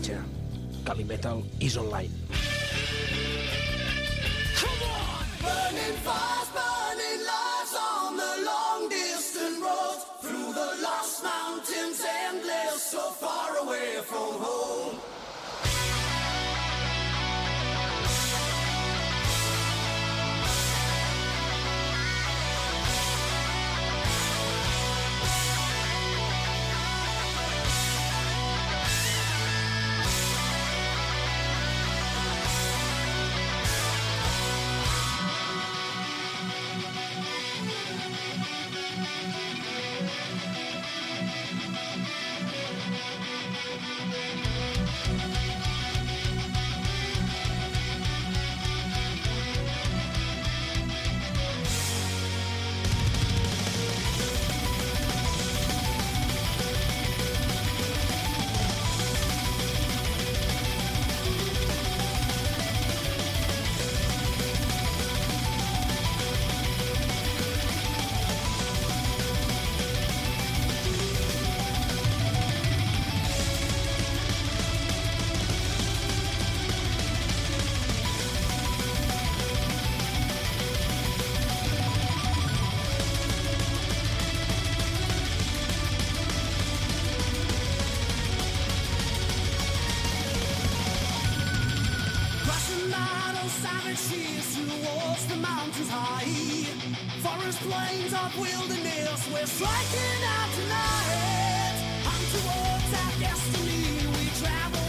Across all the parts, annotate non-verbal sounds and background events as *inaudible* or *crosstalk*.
homenatge. Calimetal is online. Come on! Burning fires, burning lives on the long distant Through the lost mountains endless, so far away from home plains of wilderness. We're striking out tonight. Hunter towards our destiny. We travel.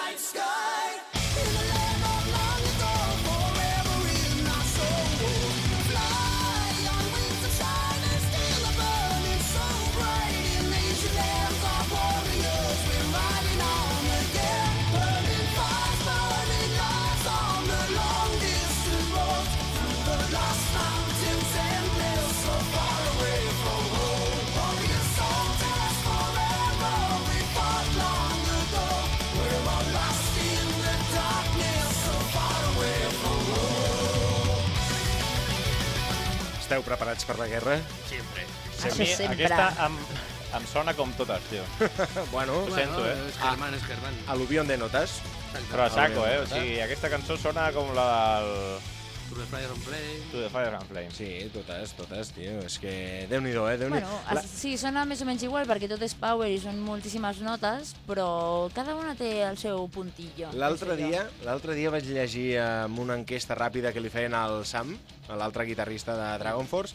night sky. Esteu preparats per la guerra? Siempre. A Això sempre. aquesta em, em sona com totes, tio. *laughs* bueno, Ho sento, eh? És Germán, és Germán. al·luvió de notes. Però a saco, eh? O sigui, aquesta cançó sona com la del The Fire Play. To the Fire and Flame. Sí, totes, totes, tio. És que déu-n'hi-do, eh? Déu Bueno, La... sí, sona més o menys igual perquè tot és power i són moltíssimes notes, però cada una té el seu puntillo. L'altre dia, l'altre dia vaig llegir amb una enquesta ràpida que li feien al Sam, a l'altre guitarrista de Dragon Force.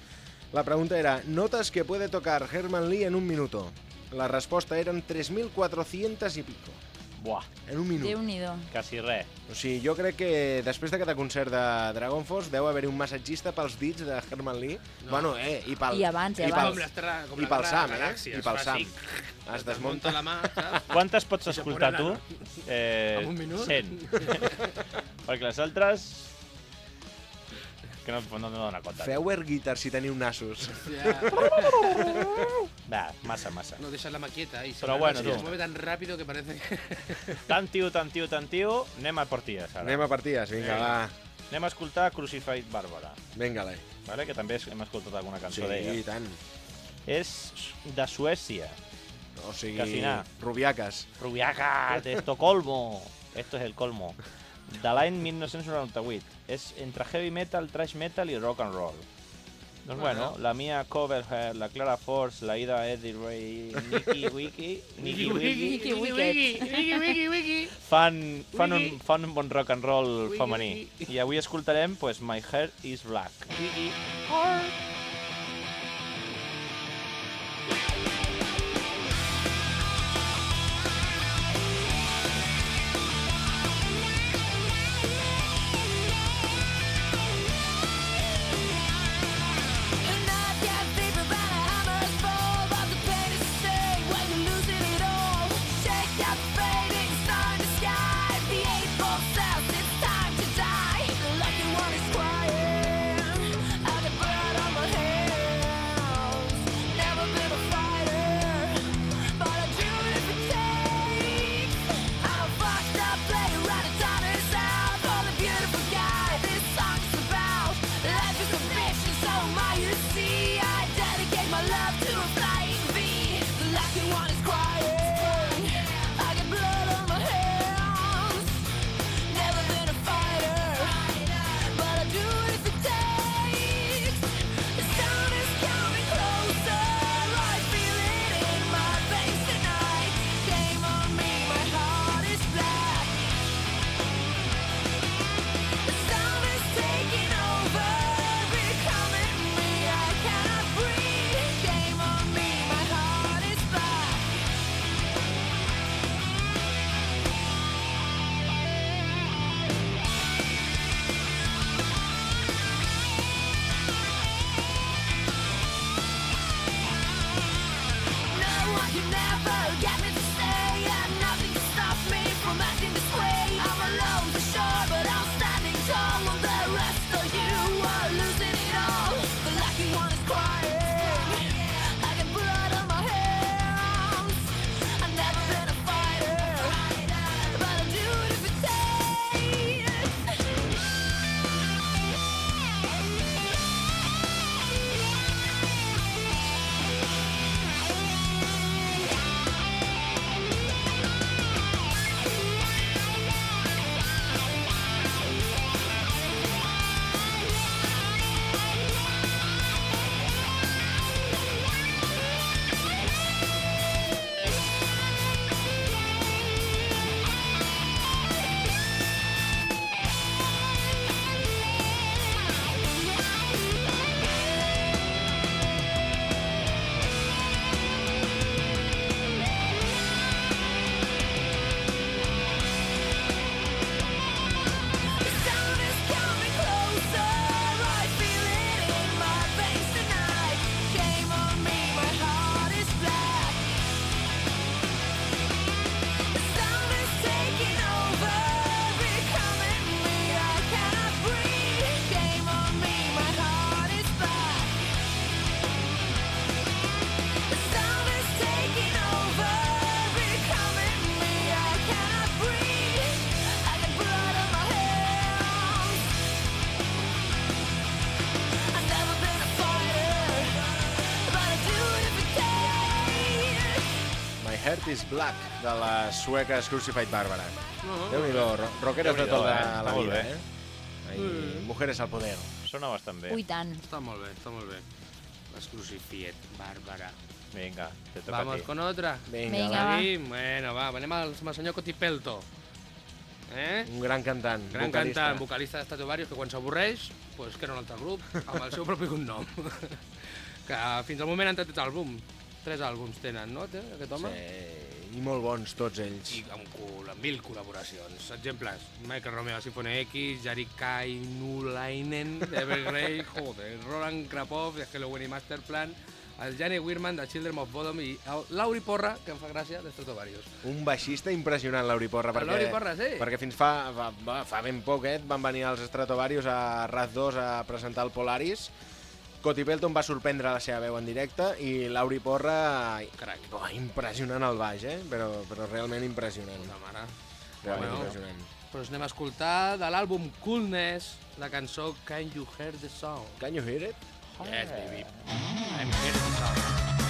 La pregunta era, notes que puede tocar Herman Lee en un minuto. La resposta eren 3.400 i pico. Buah, En un minut. Déu-n'hi-do. quasi res. O sigui, jo crec que després de cada concert de Dragon Force deu haver-hi un massatgista pels dits de Herman Lee. No. Bueno, eh, i pel... I abans, i i abans. pel, Com la com i pel Sam, eh? I pel Sam. així, Es desmunta la mà, saps? *laughs* Quantes pots escoltar tu? Eh, En un minut? 100. *laughs* Perquè les altres... Que no, no, no dona compte. Feu air guitar si teniu nassos. Ya. *laughs* Va, massa, massa. No, deixa-la quieta y se, Pero la- bueno, se tú. mueve tan rápido que parece que... *laughs* Tant tio, tant tio, tant tio, anem a partides ara. Anem a partides, vinga, va. anem a escoltar Crucified Bàrbara, Vinga-la. vale? que també hem escoltat alguna Sí, cançó d'ella. i tant. És de Suècia, O sigui, Casi nada. rubiaques. Rubiaca, de Estocolmo. Esto es el colmo. De l'any 1998. És entre heavy metal, thrash metal i rock and roll. Doncs bueno, Bueno. la mia cover, eh, la Clara Force, la Ida Eddie Ray, Nicky *laughs* Wiki, Nicky Wiki, Wiki Wicked. wiki, wiki, wiki. fan, fan, un, fan un bon rock and roll Wiki, femení. I avui escoltarem pues, My Hair is Black. Wiki. And is Black, de les sueques Crucified Barbara. No, Déu-n'hi-do, ro- rockeres de Déu-n'hi-do, tota eh? la vida, bé. eh? Ai, mujeres al poder. Sona bastant bé. Ui, tant. Està molt bé, està molt bé. Les Crucifiet, Bàrbara. Vinga, te toca Vamos a ti. con otra. Vinga, Vinga, va. va. Seguim? Bueno, va, anem al, senyor Cotipelto. Eh? Un gran cantant, Gran vocalista. cantant, vocalista de Stratovarius, que quan s'avorreix, pues, que era un altre grup, amb el seu propi cognom. *laughs* que fins al moment han tret àlbum. Tres àlbums tenen, no, aquest home? Sí, i molt bons tots ells. I amb, col amb mil col·laboracions. Exemples, Michael Romeo Symphony X, Jari Kai, Nulainen, Evergrey, *laughs* joder, Roland Krapov, de Hello Winnie Masterplan, el Jane Weirman de Children of Bodom i Lauri Porra, que em fa gràcia, de Stratovarius. Un baixista impressionant, l'Auri Porra, perquè, Lauri Porra, sí. perquè fins fa, fa, fa ben poquet van venir els Stratovarius a Raz 2 a presentar el Polaris. Coti Pelton va sorprendre la seva veu en directe i l'Auri Porra, Crac. oh, impressionant al baix, eh? però, però realment impressionant. La mare. Realment Bueno. impressionant. Doncs anem a escoltar de l'àlbum Coolness la cançó Can You Hear the Sound? Can you hear it? Yes, baby. I'm hearing the sound.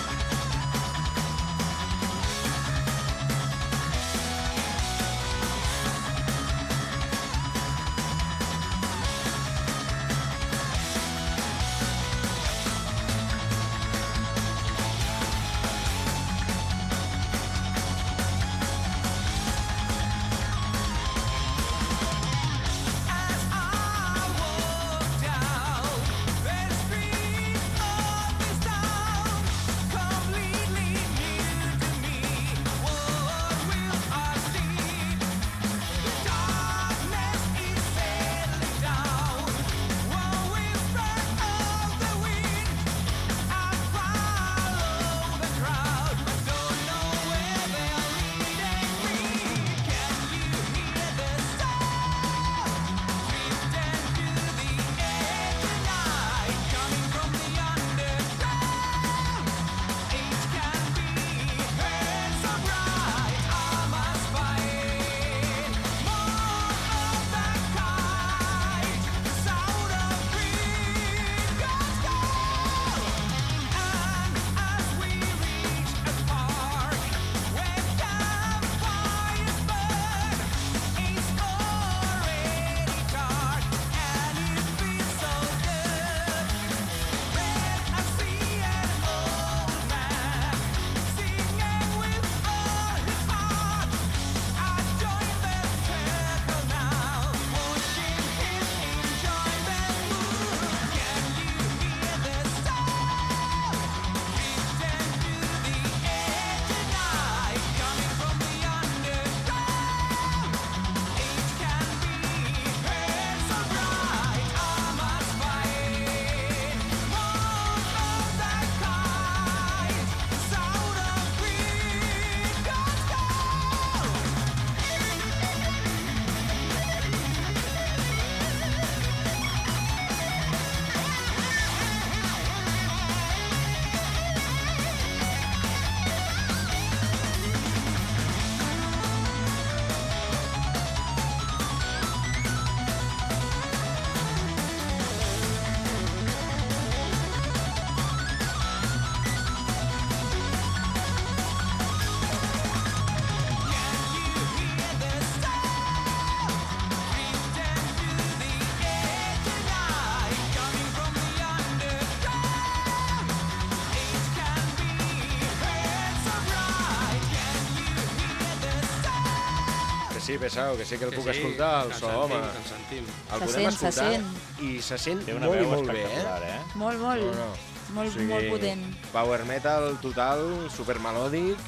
Sí, Pesau, que sí que el Que puc sí, escoltar, el so, sentim, home. que en sentim. El Se podem sent, se escoltar sent. i se sent Té una molt i molt bé, eh? eh? Molt, molt. No, no. Molt, O sigui, molt potent. Power metal total, super melòdic.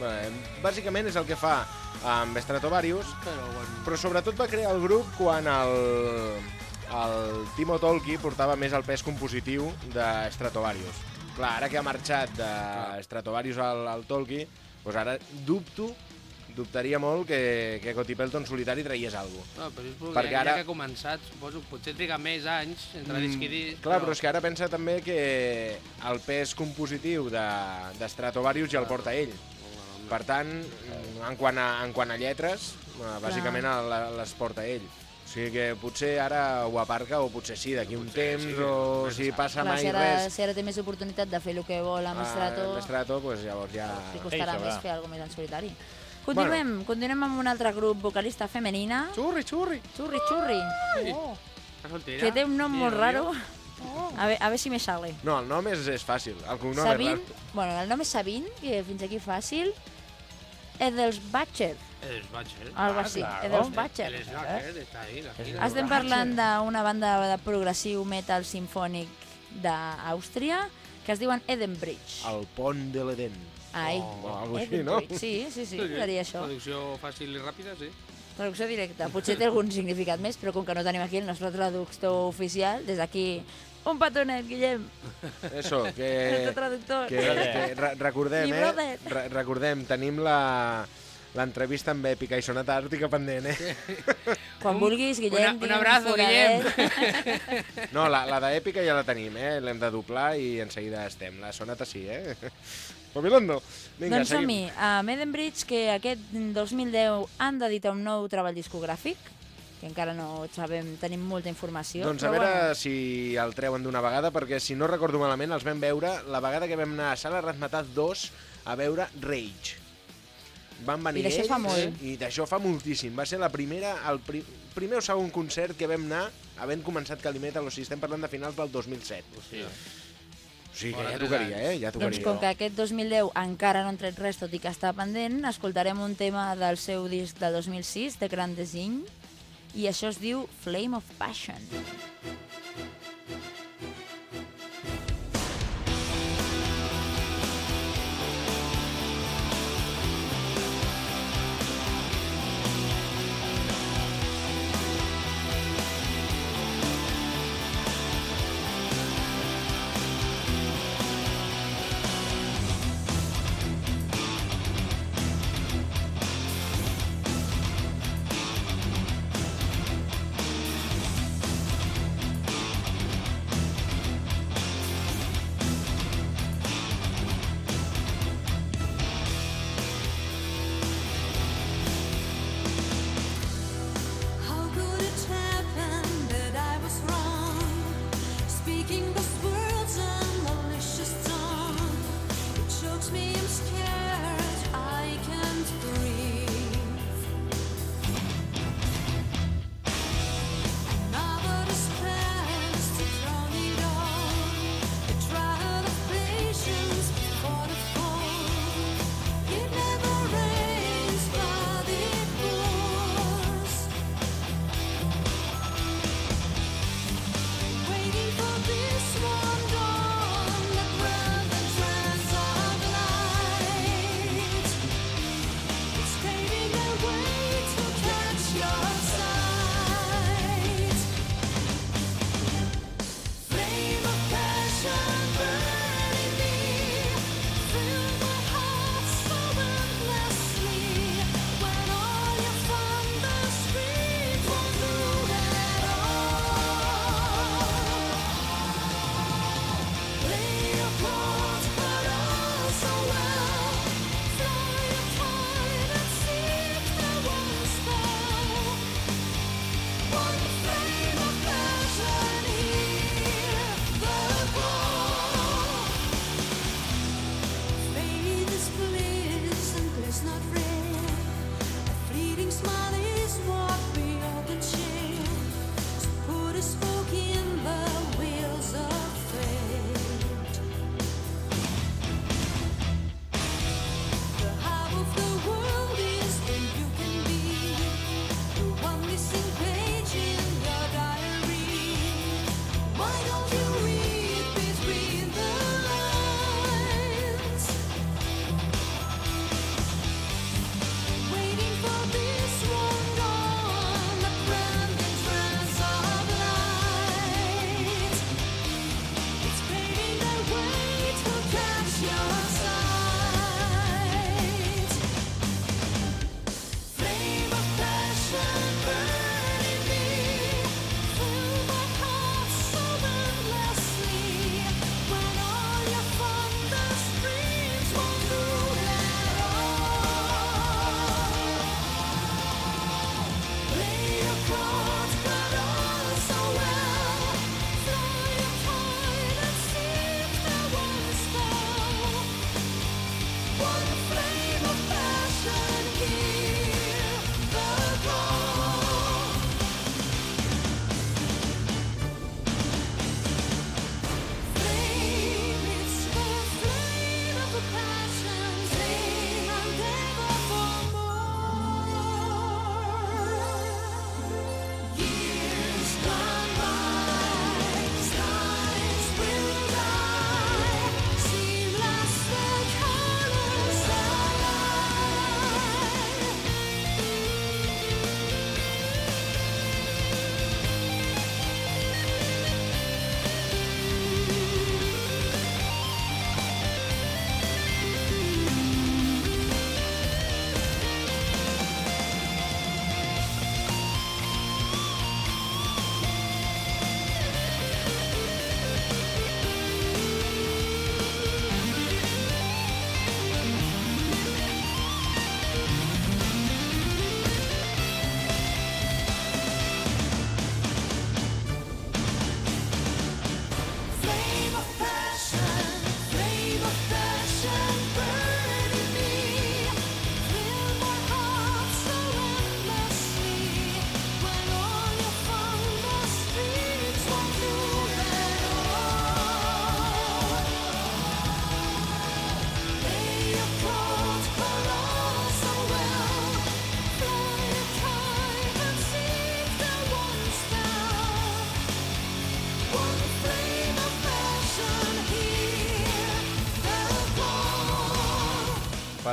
Bé, bàsicament és el que fa amb Stratovarius, Però bueno, però sobretot va crear el grup quan el, el Timo Tolki portava més el pes compositiu de Stratovarius. Clar, ara que ha marxat de Stratovarius al, al Tolki, doncs ara dubto, dubtaria molt que, que Cotipelton solitari traies alguna cosa. no, però és perquè, Perquè ara- ja que ha començat, suposo, potser triga més anys entre disc i disc. Clar, però és que ara pensa també que el pes compositiu de, de Stratovarius ja el porta ell. Per tant, en quant a, en quant a lletres, eh, bàsicament les porta ell. O sigui que potser ara ho aparca o potser sí, d'aquí un temps sí, o si passa Clar, mai si ara, res si ara té més oportunitat de fer el que vol amb a Strato, l'Estrato, doncs llavors ja... li costarà Ell més sabrà. fer alguna més en solitari. Continuem, continuem amb un altre grup vocalista femenina, Xurri, xurri! Churri Churri, Oh, que té un nom Sí, molt raro. jo? A ver, a ver si me sale. No, el nom és, és fàcil, el cognom Sabin, és rar. bueno, el nom és Sabin, que fins aquí fàcil. Edelsbacher, Els Batcher. algo així. claro. Edelsbacher. El Slacker està ahí. Estem parlant d'una banda de progressiu metal sinfònic d'Àustria que es diuen Edenbridge. El pont de l'Eden. Ai, o algo així, no? Sí, sí, sí, seria això. Traducció fàcil i ràpida, sí. Traducció directa. Potser té algun significat més, però com que no tenim aquí el nostre traductor oficial, des d'aquí, un petonet, Guillem, Eso, *laughs* el que... teu traductor. que, que re recordem, eh? Re recordem, tenim la l'entrevista amb Èpica i Sonata Àrtica pendent, eh? *laughs* Quan vulguis, Guillem, Una- un abrazo, foradet. *laughs* No, la, la d'Èpica ja la tenim, eh? L'hem de doblar i en seguida estem. La Sonata sí, eh? Pavilando. Vinga, doncs seguim. som-hi, a Medenbridge, que aquest 2010 han d'editar un nou treball discogràfic, que encara no sabem, tenim molta informació. Doncs a veure bueno, si el treuen d'una vegada, perquè si no recordo malament els vam veure la vegada que vam anar a Sala Razmetat 2 a veure Rage. Van venir I d'això ells, fa molt. I d'això fa moltíssim. Va ser la primera, el pri primer o segon concert que vam anar havent començat Calimet, o sigui, estem parlant de finals del 2007. Hòstia. O sigui que ja tocaria, eh? Ja doncs tocaria. com que aquest 2010 encara no han tret res, tot i que està pendent, escoltarem un tema del seu disc de 2006, de Grand Design, i això es diu Flame of Passion. How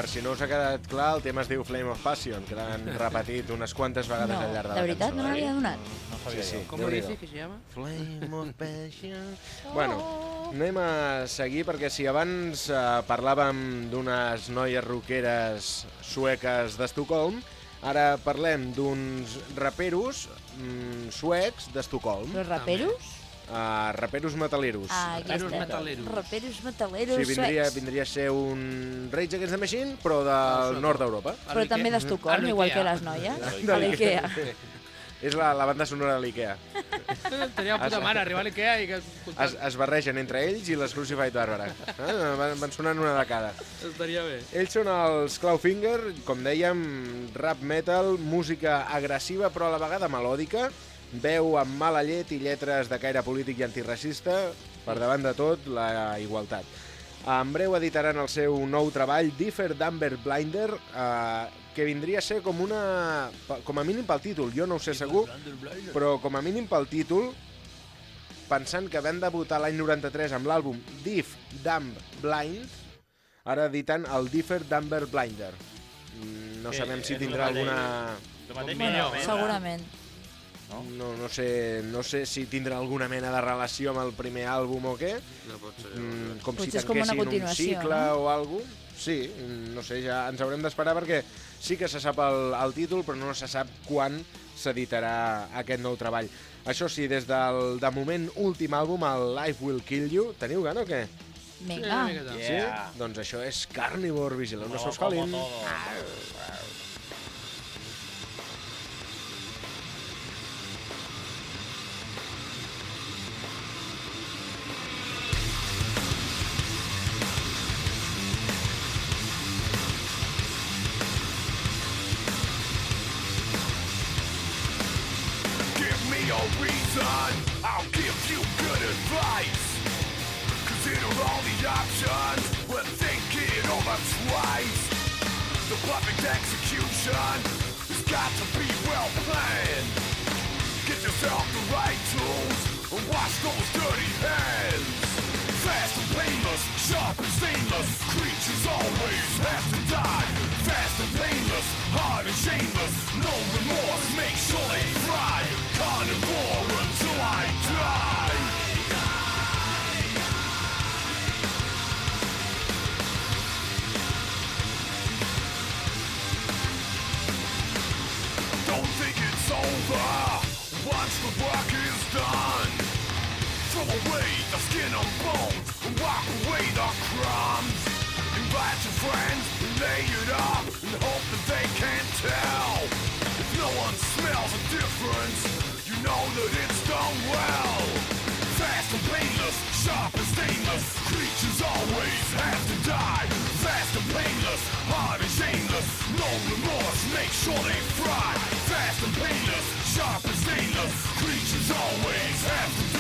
Per si no us ha quedat clar, el tema es diu Flame of Passion, que l'han *laughs* repetit unes quantes vegades No, al llarg de de la veritat, cançó. no n'havia eh? donat. No Sí, sabia sí. jo. ¿Cómo Déu-n'hi-do. dice que llama? Flame of *laughs* Passion... Bueno, anem a seguir perquè si abans eh, parlàvem d'unes noies roqueres sueques d'Estocolm, ara parlem d'uns raperos mm, suecs d'Estocolm, Los raperos? Uh, raperos metaleros. Ah, Raperos metaleros. Raperos metaleros Sí, vindria, suecs. vindria a ser un Rage Against the Machine, però del sueco. nord d'Europa. Però també d'Estocolm, igual que les noies. De A l'Ikea. És la, la banda sonora de l'Ikea. *laughs* Tenia puta mare, arribar a l'Ikea i que Es, es barregen entre ells i les Crucified Barbara. Ah, van, van sonant una de cada. estaria bé. Ells són els Clawfinger, com dèiem, rap metal, música agressiva però a la vegada melòdica, veu amb mala llet i lletres de caire polític i antiracista, per davant de tot, la igualtat. En breu editaran el seu nou treball, Differ d'Amber Blinder, eh, que vindria a ser com una... com a mínim pel títol, jo no ho sé segur, però com a mínim pel títol, pensant que van debutar l'any 93 amb l'àlbum Diff Dumb Blind, ara editant el Differ d'Amber Blinder. Mm, No sabem si tindrà alguna... Eh? Segurament. No, no, sé, no sé si tindrà alguna mena de relació amb el primer àlbum o què, No pot ser. mm, com Potser si és com una tanquessin un continuació, cicle no? o alguna Sí, no sé, ja ens haurem d'esperar perquè sí que se sap el, el títol, però no se sap quan s'editarà aquest nou treball. Això sí, des del, de moment, últim àlbum, el Life Will Kill You, teniu gana o què? Vinga. miqueta. Yeah. Sí? Doncs això és Carnivore, vigileu, no, No, seus calin. The perfect execution has got to be well planned. Get yourself the right tools and wash those dirty hands. Fast and painless, sharp and stainless, creatures always have to die. Fast and painless, hard and shameless, no remorse, make sure they fry. Carnivore until I die. Walk away the crumbs. Invite your friends lay it up and hope that they can't tell. If no one smells a difference, you know that it's done well. Fast and painless, sharp and stainless, creatures always have to die. Fast and painless, hard and shameless, no remorse, make sure they fry. Fast and painless, sharp and stainless, creatures always have to die.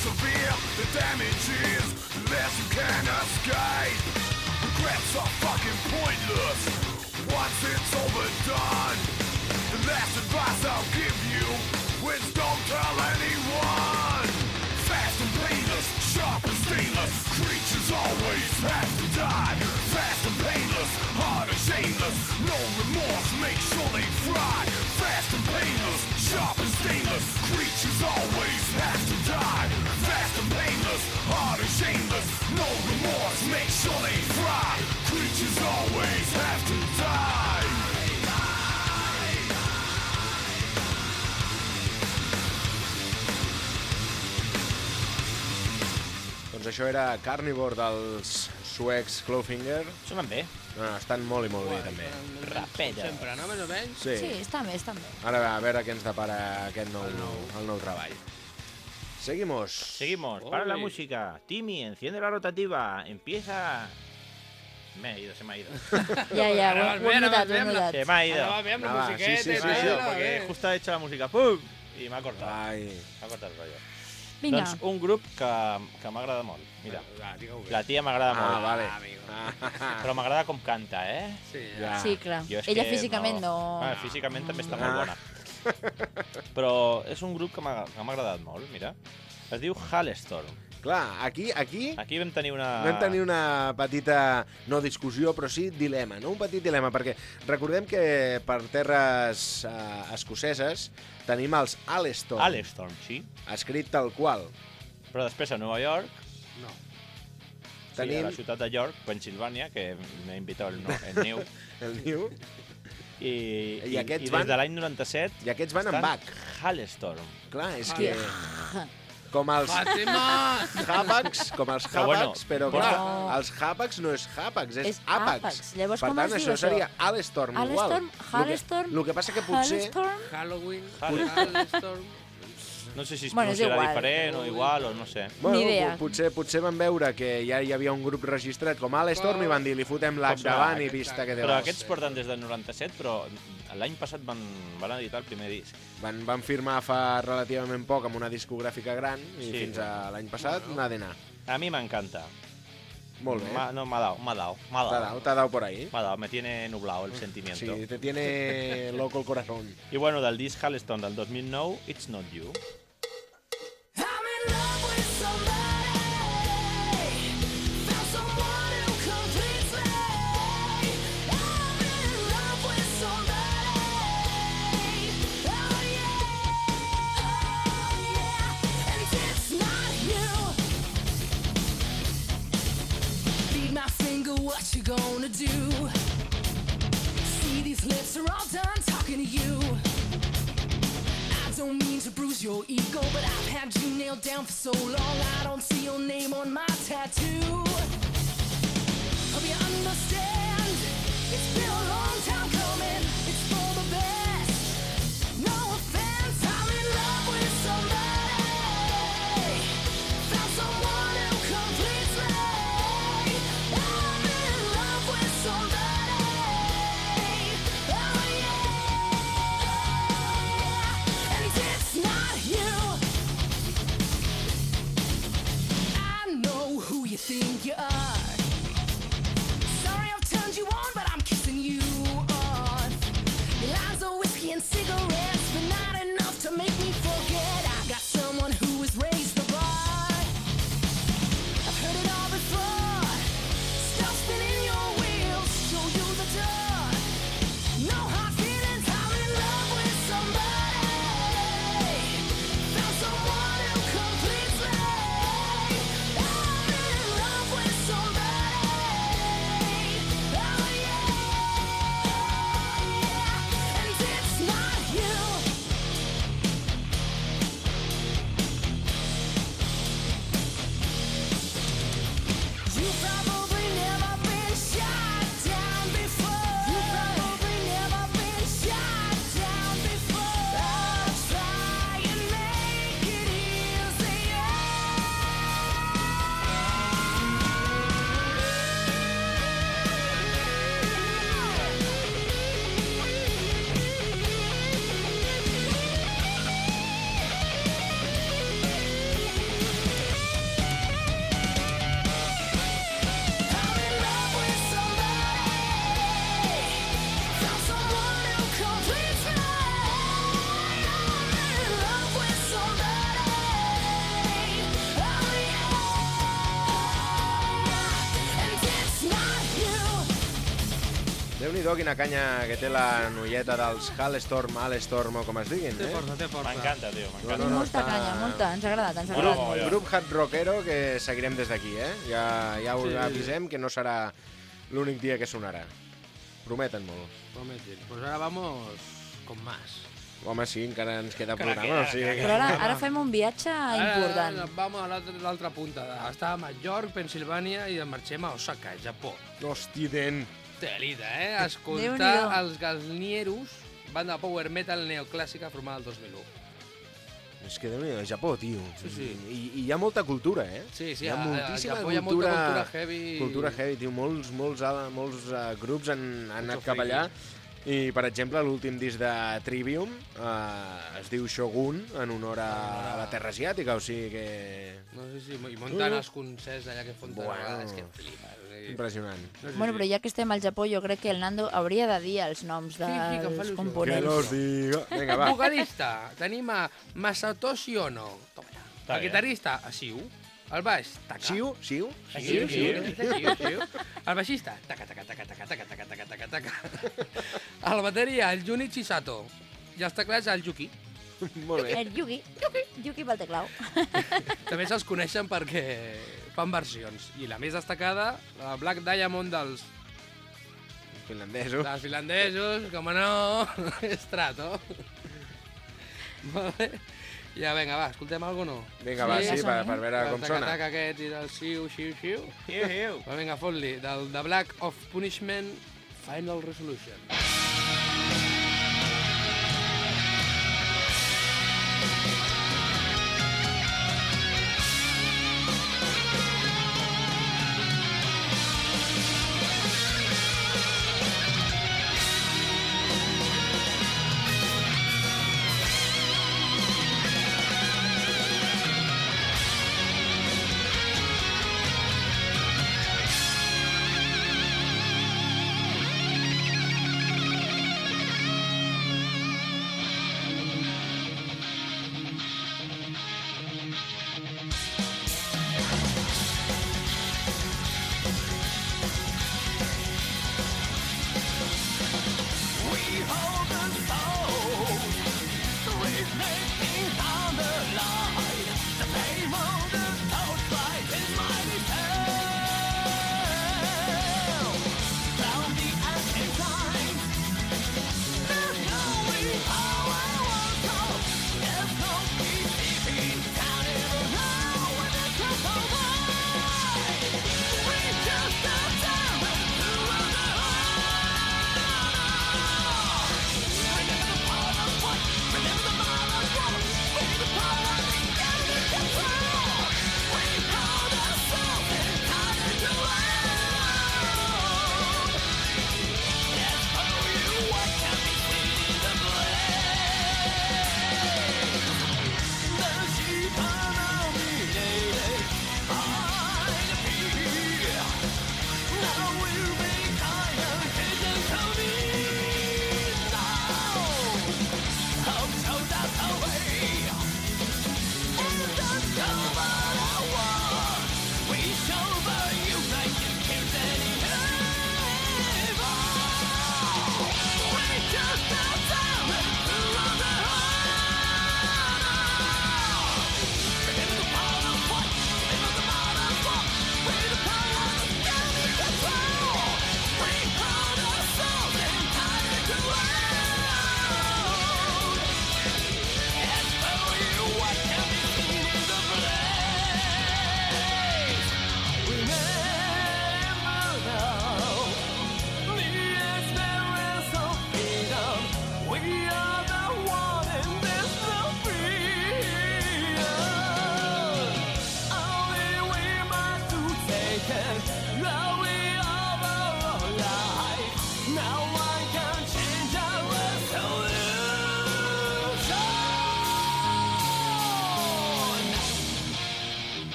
Severe the damage is, less you can escape. Regrets are fucking pointless once it's overdone. The last advice I'll give you is don't tell anyone. Fast and painless, sharp and stainless, creatures always have to die. Fast and painless, hard and shameless, no remorse, make sure they fry. Fast and painless, sharp and stainless, creatures always have to això era Carnivore dels suecs Clawfinger. Sonen bé. No, no, estan molt i molt bé, també. Rapera. Sempre, no? Més o menys. Sí. Sí, està bé, està bé. Ara a veure què ens depara aquest nou, el nou treball. Seguimos. Seguimos. Para la música. Timmy, enciende la rotativa. Empieza. Me he ido, se me ha ido. Ara ho bé, he ara notat, notat. Se me ha ido. Ah, va, musiqueta. sí, sí, sí, sí, eh? porque justo ha hecho la música, ¡pum! Y me ha cortado. Ai. M'ha cortat el rotllo. Vinga, Doncs un grup que, que m'agrada molt. Mira, la tia m'agrada Ah, molt, vale. amigo. Ah, però m'agrada com canta, eh? Sí, Ja. sí, clar. Ella que físicament no... Ah, físicament també està Ah. molt bona. Però és un grup que m'ha agradat molt, mira. Es diu Halestorm. Clar, aquí, aquí Aquí vam tenir una... vam tenir una petita, no discussió, però sí dilema, no? Un petit dilema, perquè recordem que per terres eh, escoceses tenim els Alestorm, Halestorm, sí. escrit tal qual. Però després a Nova York, No. sí, a Tenim la ciutat de York, Pensilvània, que m'ha invitat el, no, el Neu, *laughs* el New, i, I aquests i van- des de l'any 97 i aquests van amb Bach. Halestorm. Clar, és Ah, que... Com els Fàtima! Hapacs, com els Però bueno, però clar, No. els Hapacs no és Hapacs, és, És. Àpax. Llavors, per com tant, això això? seria Alestorm, igual. Alestorm, Halestorm, El que passa que potser... Halestorm... Halloween, Hall- Hallstorm... No sé si es Bueno, pronunciarà igual. diferent o igual, o no sé. Bueno, Ni idea. po- potser, potser van veure que ja hi havia un grup registrat com Alestorm i van dir li fotem l'H davant i vista que té Però vas. aquests porten des del 97, però l'any passat van, van editar el primer disc. Van, van firmar fa relativament poc amb una discogràfica gran i Sí. fins a l'any passat n'ha d'anar. A mi m'encanta. Molt bé. Ma- No, m'ha dado, m'ha dado, m'ha T'ha dado. dado, t'ha dado por ahí. M'ha dado, me tiene nublado el sentimiento. Sí, te tiene *laughs* loco el corazón. I bueno, del disc Halestorm del 2009, It's Not You. Lips are all done talking to you. I don't mean to bruise your ego, but I've had you nailed down for so long. I don't see your name on my tattoo. Hope you understand. It's been a long time Déu-n'hi-do quina canya que té la noieta dels Halestorm, Alestorm o com es diguin, Té eh? força, té força. M'encanta, tio, No, m'encanta. no, no, molta està- canya, molta. Ens ha agradat, ens ha agradat molt. ja. Grup hard rockero que seguirem des d'aquí, eh? Ja, ja ho Sí. avisem que no serà l'únic dia que sonarà. Prometen molt. Prometen. Pues ahora vamos con más. Home, sí, encara ens queda Encara programa. queda, o sigui que... Però ara, ara fem un viatge important. Ara vamos a l'altra l'altra punta. Estàvem a York, Pensilvània, i marxem a Osaka, Japó. Hosti, dent. Telita, eh? Escoltar els Galnieros, banda de power metal neoclàssica formada el 2001. És que déu nhi Japó, tio. Sí, sí. I, I hi ha molta cultura, eh? Sí, sí, hi ha a- moltíssima Japó hi ha molta cultura, cultura heavy. Cultura heavy, tio. Molts, molts, uh, molts uh, grups han, han anat cap allà. I, per exemple, l'últim disc de Trivium uh, es diu Shogun, en honor a, a la terra asiàtica, o sigui que... No sé si... I munten els concerts allà que foten Bueno. vegades, que flipes. o sigui, Impressionant. No sé Bueno, si- però ja que estem al Japó, jo crec que el Nando hauria de dir els noms sí, que dels il·lusió. Que components. los diga. Vinga, va. Vocalista, tenim a Masatoshi Ono. Toma El bé. guitarrista, a Siu. El baix, xiu. Xiu, xiu, xiu, xiu. El baixista, taca, taca, taca, taca, taca, taca, taca, taca, taca. El bateria, el Junichi Sato. I els teclats, el Yuki. Molt bé. El Yuki. Yuki pel teclau. També se'ls coneixen perquè fan versions. I la més destacada, la Black Diamond dels, Finlandesos. dels finlandesos, com no, *laughs* Strato. Molt bé. Ja, vinga, va, escoltem alguna cosa, no? Vinga, va, Sí, sí, ja per, per veure com sona. taca aquest i del xiu, xiu, xiu. Hiu, hiu. Va, vinga, fot-li, del The Black of Punishment Final Resolution. Doncs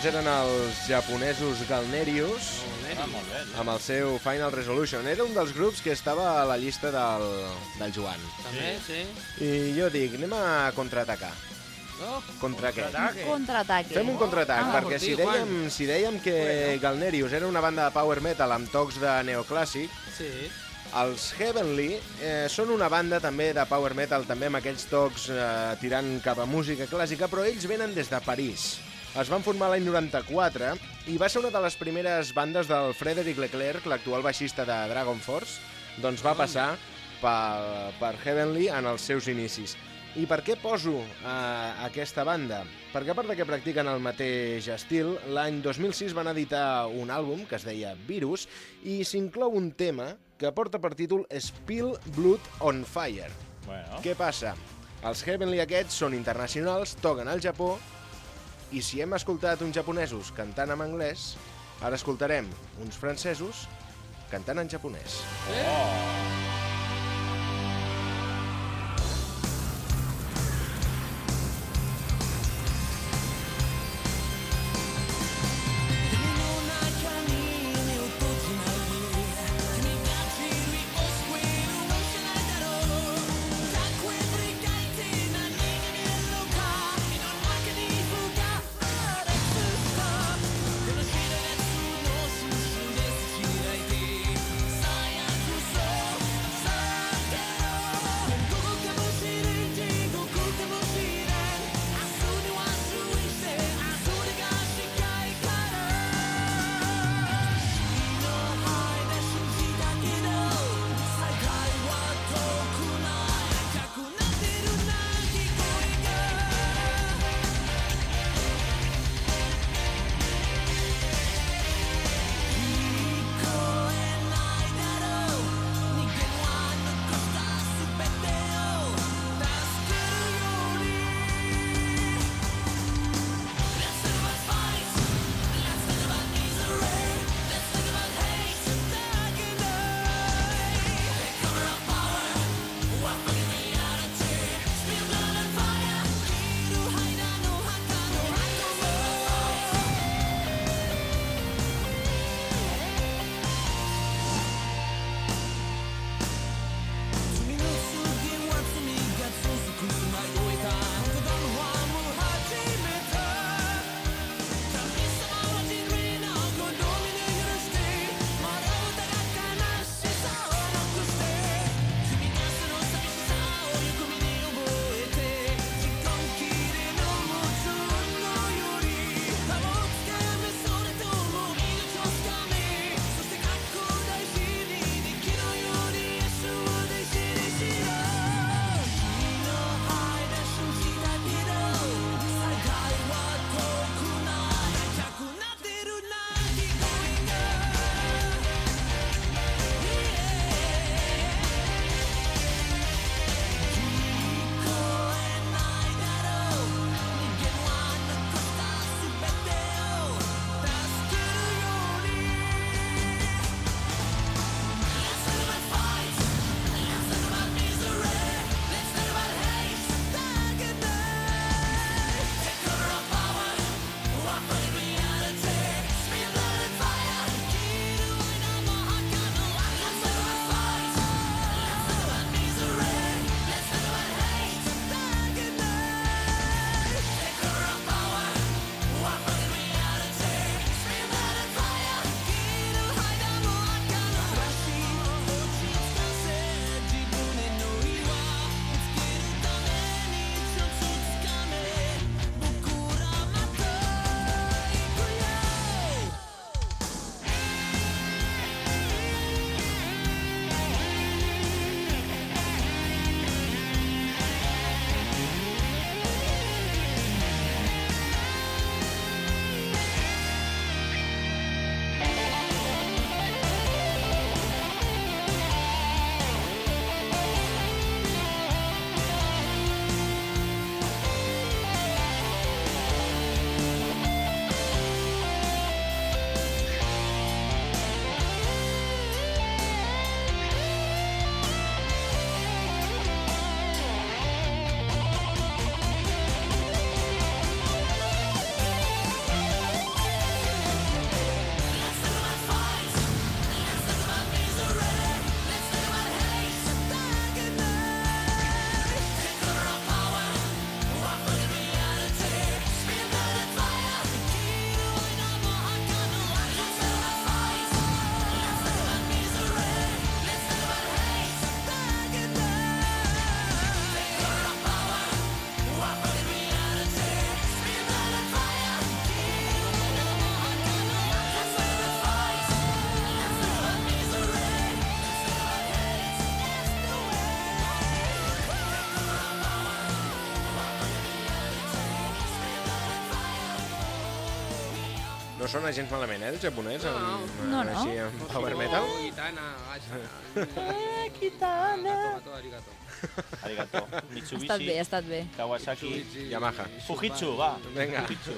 aquests eren els japonesos Galnerius Ah, molt bé. no? amb el seu Final Resolution. Era un dels grups que estava a la llista del, del Joan. També, sí. I jo dic, anem a contraatacar. Oh, Contra què? contraataque. Contraataque. Fem un contraatac, Ah, perquè si dèiem, si dèiem que Galnerius era una banda de power metal amb tocs de neoclàssic, Sí. els Heavenly eh, són una banda també de power metal, també amb aquells tocs eh, tirant cap a música clàssica, però ells venen des de París. Es van formar l'any 94 i va ser una de les primeres bandes del Frederic Leclerc, l'actual baixista de Dragon Force, doncs va passar per, per Heavenly en els seus inicis. I per què poso eh, aquesta banda? Perquè a part de que practiquen el mateix estil, l'any 2006 van editar un àlbum que es deia Virus i s'inclou un tema que porta per títol Spill Blood on Fire. Bueno, Què passa? Els Heavenly aquests són internacionals, toquen al Japó, i si hem escoltat uns japonesos cantant en anglès, ara escoltarem uns francesos cantant en japonès. Science sona gens malament, eh, el japonès? No. amb- No, no. Així, amb power metal? Gitana, gacha. Eh, Kitana. Arigato, arigato. Arigato. Ha Mitsubishi, estat bé, ha estat bé. Kawasaki, Mitsubishi, Yamaha. Fujitsu, va. Vinga. Fujitsu.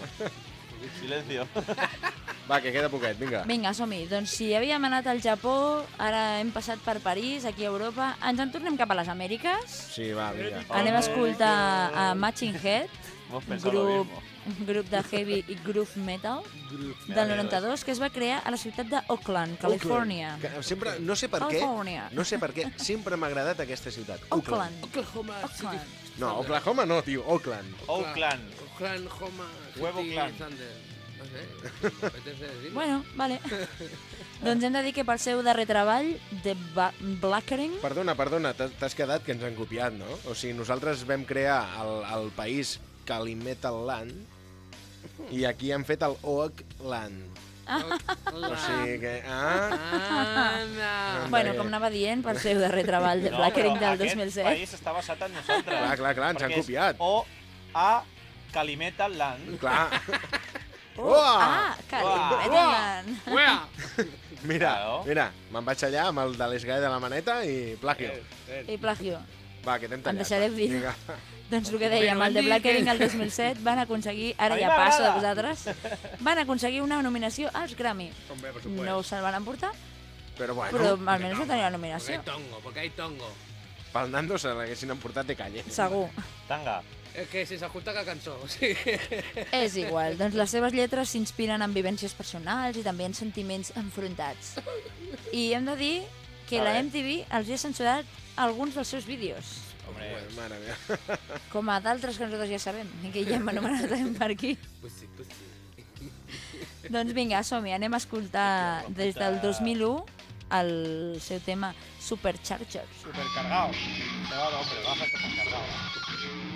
Silencio. *laughs* Va, que queda poquet, vinga. Vinga, som-hi. Doncs si havíem anat al Japó, ara hem passat per París, aquí a Europa, ens en tornem cap a les Amèriques. Sí, va, vinga. Anem a escoltar a Matching Head, Lo grup, un grup de heavy i groove metal *laughs* del 92 que es va crear a la ciutat d'Oakland, Califòrnia. Que Sempre, no sé per què, Califòrnia. no sé per què, sempre m'ha agradat aquesta ciutat. Oakland. Oklahoma Oakland. No, Oklahoma no, tio, Oakland. Oakland. Oklahoma Huevo City clan. Thunder. No sé. *laughs* Bueno, vale. *laughs* doncs hem de dir que pel seu darrer treball, The Ba- Blackering, Perdona, perdona, t'has t'has quedat que ens han copiat, no? O sigui, nosaltres vam crear el, el país Calimetal Land i aquí han fet el Oakland. O sigui que... Ah, Anda. bueno, com anava dient, pel seu darrer treball, Blackering però del aquest 2007. país està basat en nosaltres. clar, clar, clar, ens han copiat. O A Calimeta Land. Clar. *laughs* Oh, ah, Calimetaland. Uea. Mira, Claro. mira, me'n vaig allà amb el de l'esgai de la maneta i plagio. I plagio. Va, que t'hem tallat. deixaré va. dir. Vinga. *laughs* Doncs el que dèiem, el The Blackering el 2007 van aconseguir, ara ja passo de vosaltres, van aconseguir una nominació als Grammy. No se'l van emportar, Però bueno, però almenys no tenia la Porque hay nominació. tongo, porque hay tongo. pel Nando se l'haguessin emportat de calle. Segur. Tanga. Es que si se ajusta que cansó, *laughs* sí. És igual, doncs les seves lletres s'inspiren en vivències personals i també en sentiments enfrontats. I hem de dir que A la. MTV els ha censurat alguns dels seus vídeos, Hombre, mare meva. *laughs* com a d'altres que nosaltres ja sabem que ja hem anomenat *laughs* per aquí. Pues sí, pues sí. *laughs* Doncs vinga, som-hi, anem a escoltar des del 2001 el seu tema Supercharger. Supercargado. Claro, hombre, baja supercargado.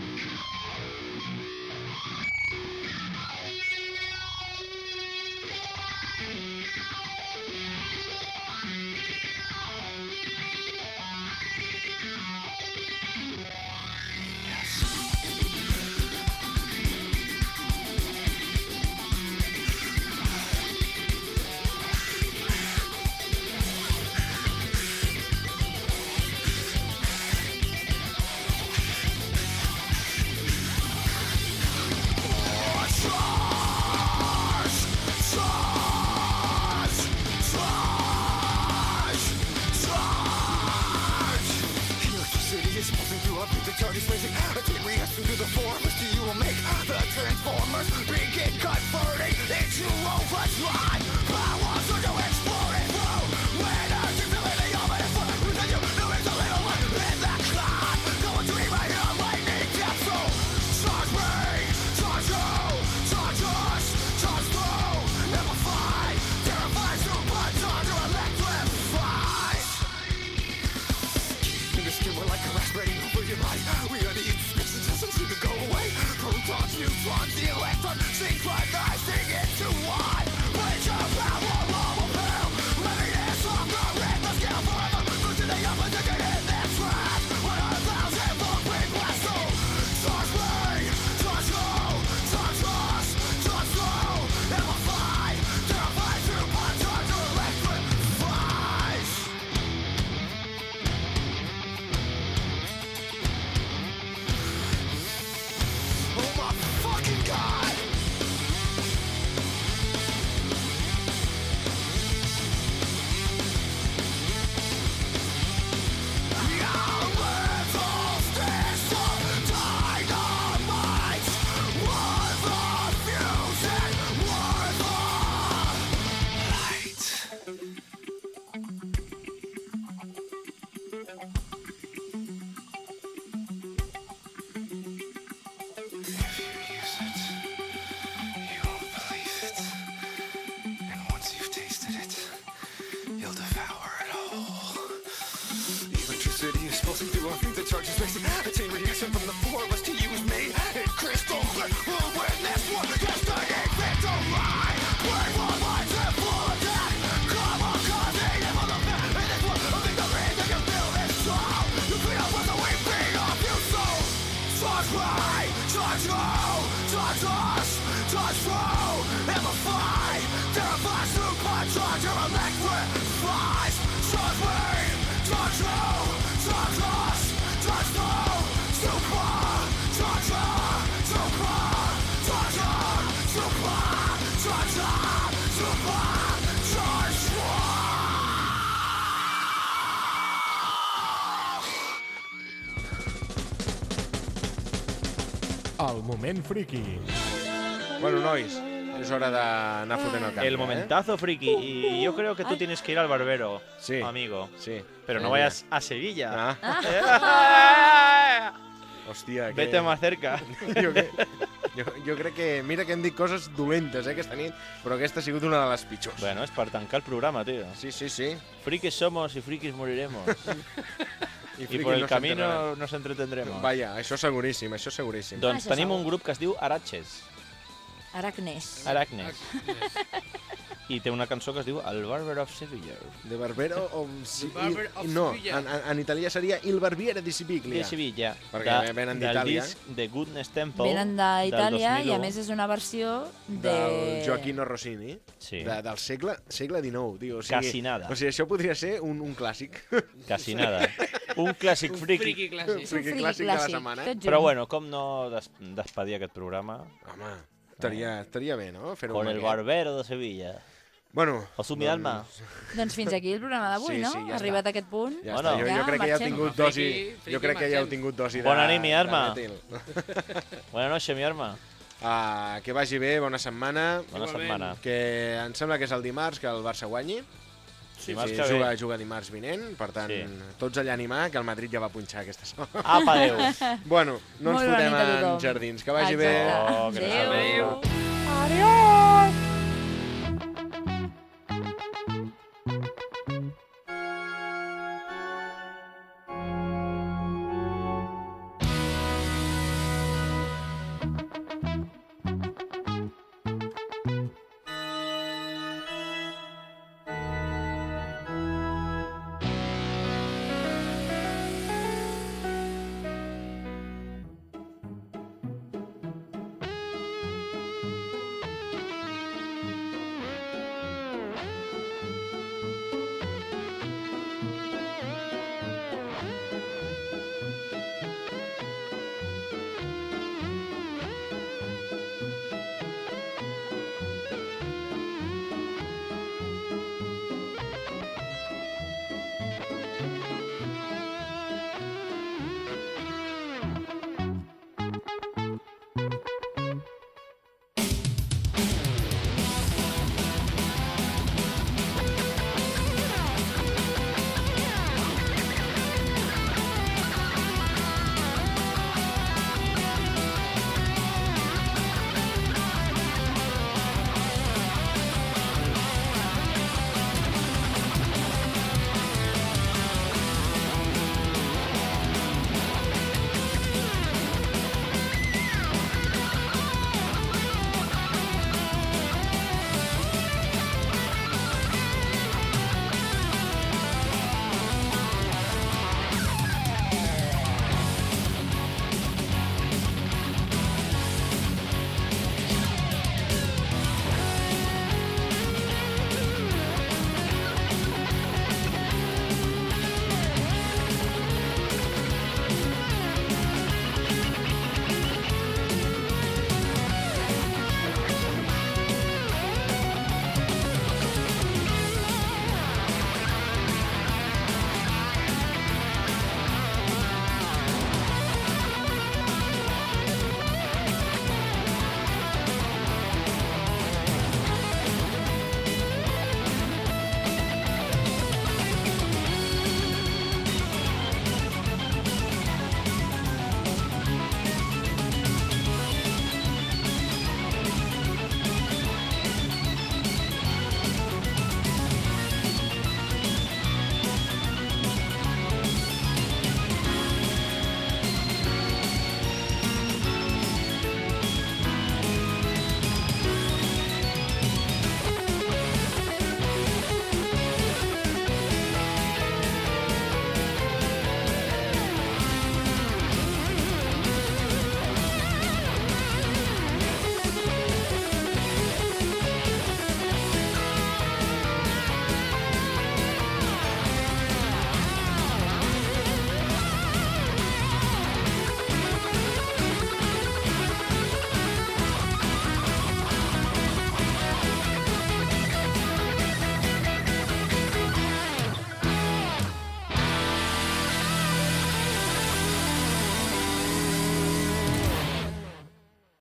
charge flow Amplify Terrifies through punch on your electrifies Charge me Charge low Charge loss Charge flow Super Charge on Super Charge on Super Charge on Super Charge flow El moment friki. Bueno, nois, es hora d'anar fotent el camp. El momentazo friki. Y yo creo que tú tienes que ir al barbero, Sí. amigo. Eh? Sí. Pero no vayas a Sevilla. Ah, *laughs* hòstia, que... Vete más cerca. *laughs* jo, que... jo, jo crec que... Mira que hem dit coses dolentes, eh, aquesta nit, però aquesta ha sigut una de les pitjors. Bueno, es para tancar el programa, tío. Sí, sí, sí. Frikis somos y frikis moriremos. *laughs* I, y frikis por el no camino nos entretendremos. Vaja, això seguríssim, això seguríssim. Doncs Això tenim segur. un grup que es diu Araches. Aracnes. Aracnes. I té una cançó que es diu El Barber of Sevilla. De Barbero o... The Barber of no, Sevilla. en, en, en italià seria Il Barbiere di De Siviglia. Sevilla. Perquè de, venen del d'Itàlia. disc de Goodness Temple. Venen d'Itàlia del i a 2001. més és una versió de... del Joaquino Rossini, Sí. de, del segle, segle XIX, tio. O sigui, Quasi nada. O sigui, això podria ser un, un clàssic. Quasi nada. Un clàssic Un friki. friki clàssic. Un friki friki clàssic de la setmana, eh? Però bueno, com no des despedir aquest programa Home, estaria, estaria bé, no? Fer-ho con el barbero de Sevilla. Bueno, Osu mi alma. Doncs fins aquí el programa d'avui, Sí, no? sí, ja Arribat està. a aquest punt. Ja Bueno. està, jo, Ja, jo crec que ja heu tingut Friki, dosi, friki, jo crec que ja heu tingut dosi de, Bona nit, mi de arma. Buenas noches, mi arma. Uh, *laughs* que vagi bé, bona setmana. Bona Igualment. setmana. Que em sembla que és el dimarts que el Barça guanyi. Dimarts sí, que ve. juga, juga dimarts vinent, per tant, Sí. tots allà animar, que el Madrid ja va punxar aquesta setmana. *laughs* Apa, adeu. bueno, no ens Molt bona fotem en jardins. Que vagi bé. Exacte. Oh, que Adéu. Adéu. Adéu.